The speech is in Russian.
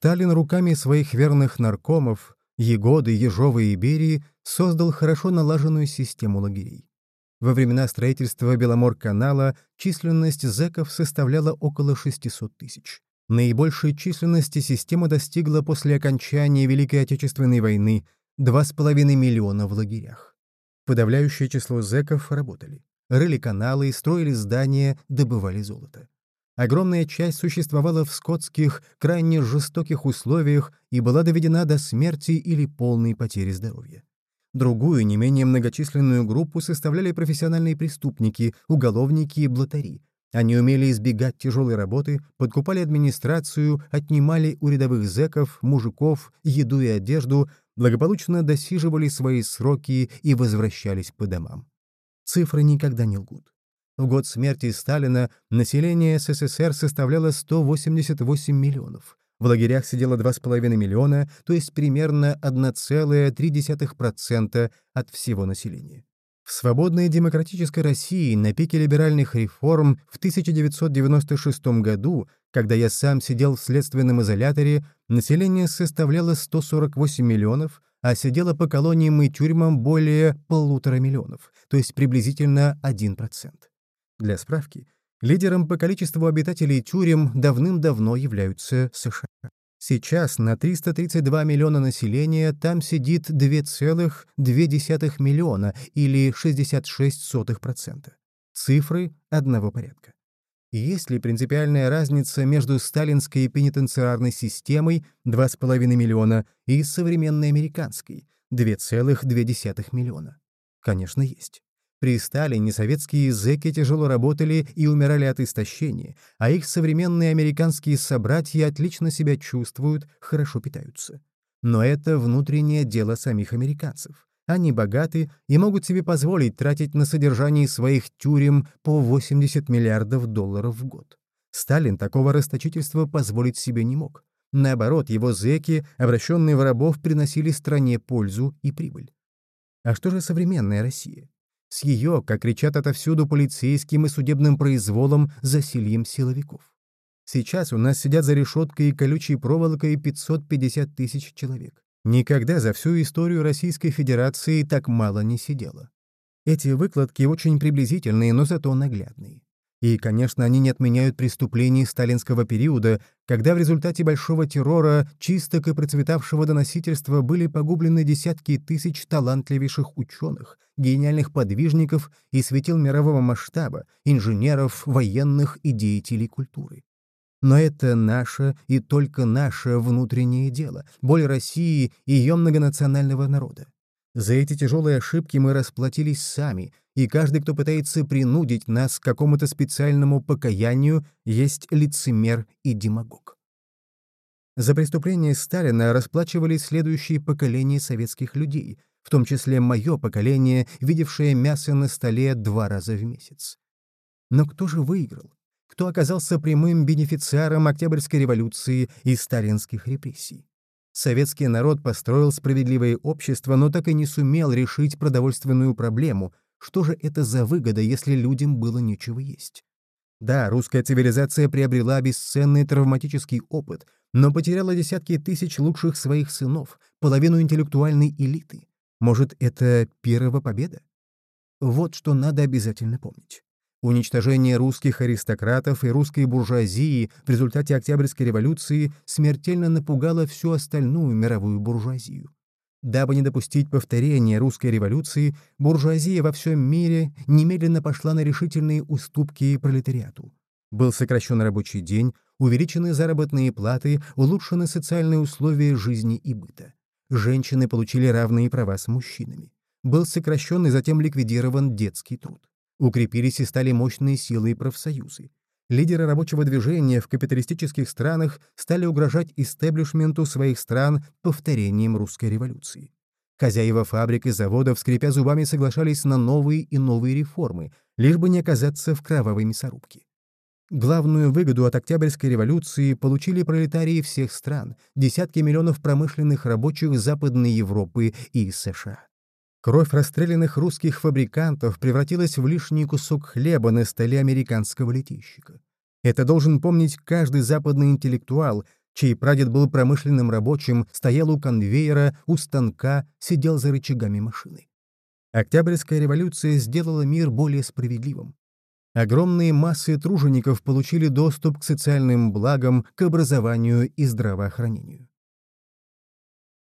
Сталин руками своих верных наркомов, Егоды, Ежова и Берии, создал хорошо налаженную систему лагерей. Во времена строительства Беломор-канала численность зэков составляла около 600 тысяч. Наибольшей численности система достигла после окончания Великой Отечественной войны — 2,5 миллиона в лагерях. Подавляющее число зэков работали. Рыли каналы, строили здания, добывали золото. Огромная часть существовала в скотских, крайне жестоких условиях и была доведена до смерти или полной потери здоровья. Другую, не менее многочисленную группу составляли профессиональные преступники, уголовники и блатари. Они умели избегать тяжелой работы, подкупали администрацию, отнимали у рядовых зэков, мужиков, еду и одежду, благополучно досиживали свои сроки и возвращались по домам. Цифры никогда не лгут. В год смерти Сталина население СССР составляло 188 миллионов. В лагерях сидело 2,5 миллиона, то есть примерно 1,3% от всего населения. В свободной демократической России на пике либеральных реформ в 1996 году, когда я сам сидел в следственном изоляторе, население составляло 148 миллионов, а сидело по колониям и тюрьмам более полутора миллионов, то есть приблизительно 1%. Для справки, Лидером по количеству обитателей тюрем давным-давно являются США. Сейчас на 332 миллиона населения там сидит 2,2 миллиона или 66%. Цифры одного порядка. Есть ли принципиальная разница между сталинской пенитенциарной системой 2,5 миллиона и современной американской 2,2 миллиона? Конечно, есть. При Сталине советские зэки тяжело работали и умирали от истощения, а их современные американские собратья отлично себя чувствуют, хорошо питаются. Но это внутреннее дело самих американцев. Они богаты и могут себе позволить тратить на содержание своих тюрем по 80 миллиардов долларов в год. Сталин такого расточительства позволить себе не мог. Наоборот, его зэки, обращенные в рабов, приносили стране пользу и прибыль. А что же современная Россия? С ее, как кричат отовсюду полицейским и судебным произволом, засильем силовиков. Сейчас у нас сидят за решеткой и колючей проволокой 550 тысяч человек. Никогда за всю историю Российской Федерации так мало не сидело. Эти выкладки очень приблизительные, но зато наглядные. И, конечно, они не отменяют преступлений сталинского периода, когда в результате большого террора, чисток и процветавшего доносительства были погублены десятки тысяч талантливейших ученых, гениальных подвижников и светил мирового масштаба, инженеров, военных и деятелей культуры. Но это наше и только наше внутреннее дело, боль России и ее многонационального народа. За эти тяжелые ошибки мы расплатились сами, и каждый, кто пытается принудить нас к какому-то специальному покаянию, есть лицемер и демагог. За преступления Сталина расплачивались следующие поколения советских людей, в том числе мое поколение, видевшее мясо на столе два раза в месяц. Но кто же выиграл? Кто оказался прямым бенефициаром Октябрьской революции и сталинских репрессий? Советский народ построил справедливое общество, но так и не сумел решить продовольственную проблему. Что же это за выгода, если людям было нечего есть? Да, русская цивилизация приобрела бесценный травматический опыт, но потеряла десятки тысяч лучших своих сынов, половину интеллектуальной элиты. Может, это первая победа? Вот что надо обязательно помнить. Уничтожение русских аристократов и русской буржуазии в результате Октябрьской революции смертельно напугало всю остальную мировую буржуазию. Дабы не допустить повторения русской революции, буржуазия во всем мире немедленно пошла на решительные уступки пролетариату. Был сокращен рабочий день, увеличены заработные платы, улучшены социальные условия жизни и быта. Женщины получили равные права с мужчинами. Был сокращен и затем ликвидирован детский труд. Укрепились и стали мощные силы и профсоюзы. Лидеры рабочего движения в капиталистических странах стали угрожать истеблишменту своих стран повторением русской революции. Хозяева фабрик и заводов, скрипя зубами, соглашались на новые и новые реформы, лишь бы не оказаться в кровавой мясорубке. Главную выгоду от Октябрьской революции получили пролетарии всех стран, десятки миллионов промышленных рабочих Западной Европы и США. Кровь расстрелянных русских фабрикантов превратилась в лишний кусок хлеба на столе американского летищика. Это должен помнить каждый западный интеллектуал, чей прадед был промышленным рабочим, стоял у конвейера, у станка, сидел за рычагами машины. Октябрьская революция сделала мир более справедливым. Огромные массы тружеников получили доступ к социальным благам, к образованию и здравоохранению.